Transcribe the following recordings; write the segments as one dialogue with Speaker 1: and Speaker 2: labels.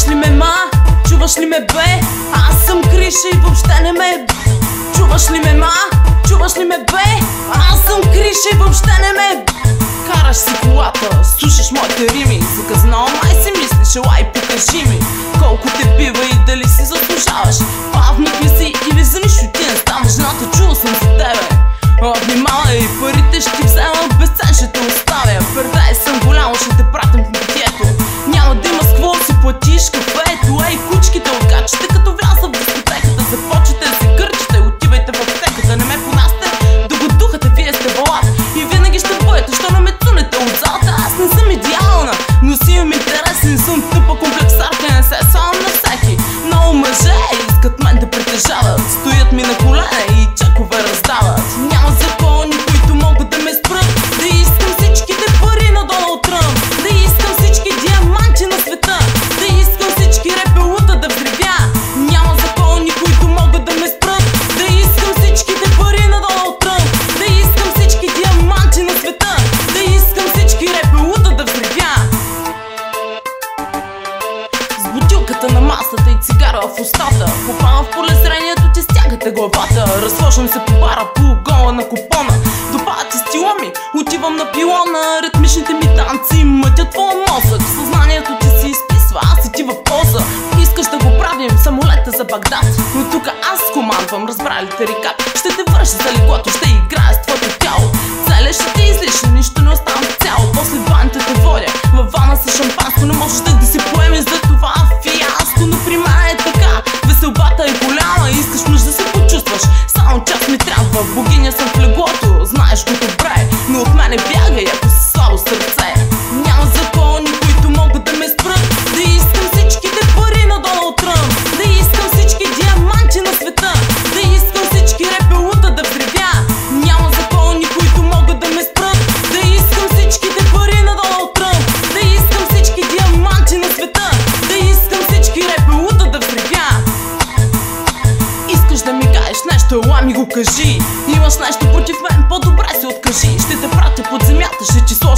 Speaker 1: Чуваш ли ме, ма? Чуваш ли ме, бе? Аз съм Криша и въобще не ме Чуваш ли ме, ма? Чуваш ли ме, бе? Аз съм Криша и въобще не ме Караш си колата, слушаш моите рими Заказнал май си мислиш, елай покажи ми Колко те бива и дали си заслужаваш Павник ли си или за нищо бутилката на масата и цигара в устата. Попавам в полезрението, ти стягате главата. Разложвам се по бара, гола на купона. Допадат стила ми, отивам на пилона. Ритмичните ми танци мътят твоя мозък. Съзнанието ти си изписва, аз и ти в полза. Искаш да го правим, самолета за Багдад. Но тук аз командвам, разбрали те река Ще те върша за леглото, ще играя с твоето тяло. Целя ще ти излиши, нищо не остана цяло. После банята те водя, във вана с шампанско Не можеш да, си поемеш съм в леглото, знаеш го добре Но от мене бягай, ако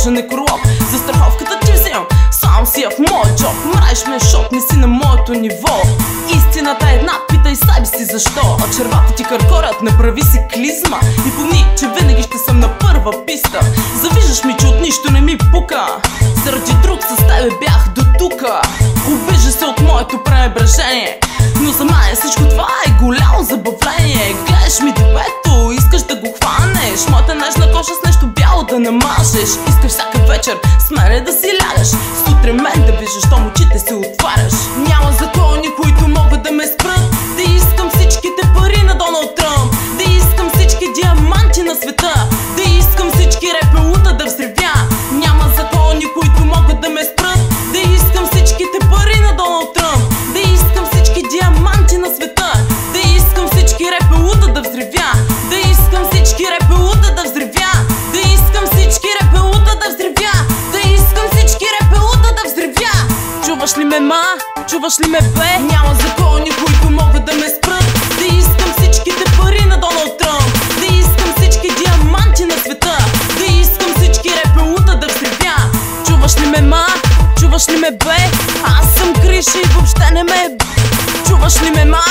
Speaker 1: сложа некролог За страховката ти вземам, сам си я в моя джоб. Мраеш ме, шок, не си на моето ниво. Истината е една, питай себе си защо. А червата ти къркорят, не прави си клизма. И помни, че винаги ще съм на първа писта. Завиждаш ми, че от нищо не ми пука. Заради друг с тебе бях до тука. Обижа се от моето пренебрежение. Но за мен всичко това е голямо забавление. Гледаш ми дебето, искаш да го хванеш. Моята нежна коша с нещо бяло да намажеш Искаш всяка вечер с мене да си лягаш. Сутрин мен да виждаш, щом очите си отваряш. Няма закони, ме, ма? Чуваш ли ме, бе? Няма закони, които могат да ме спрат Да искам всичките пари на Доналд Тръмп Да искам всички диаманти на света Да искам всички репелута да взривя Чуваш ли ме, ма? Чуваш ли ме, бе? Аз съм Криша и въобще не ме Чуваш ли ме, ма?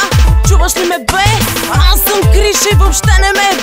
Speaker 1: Чуваш ли ме, бе? Аз съм Криша и въобще не ме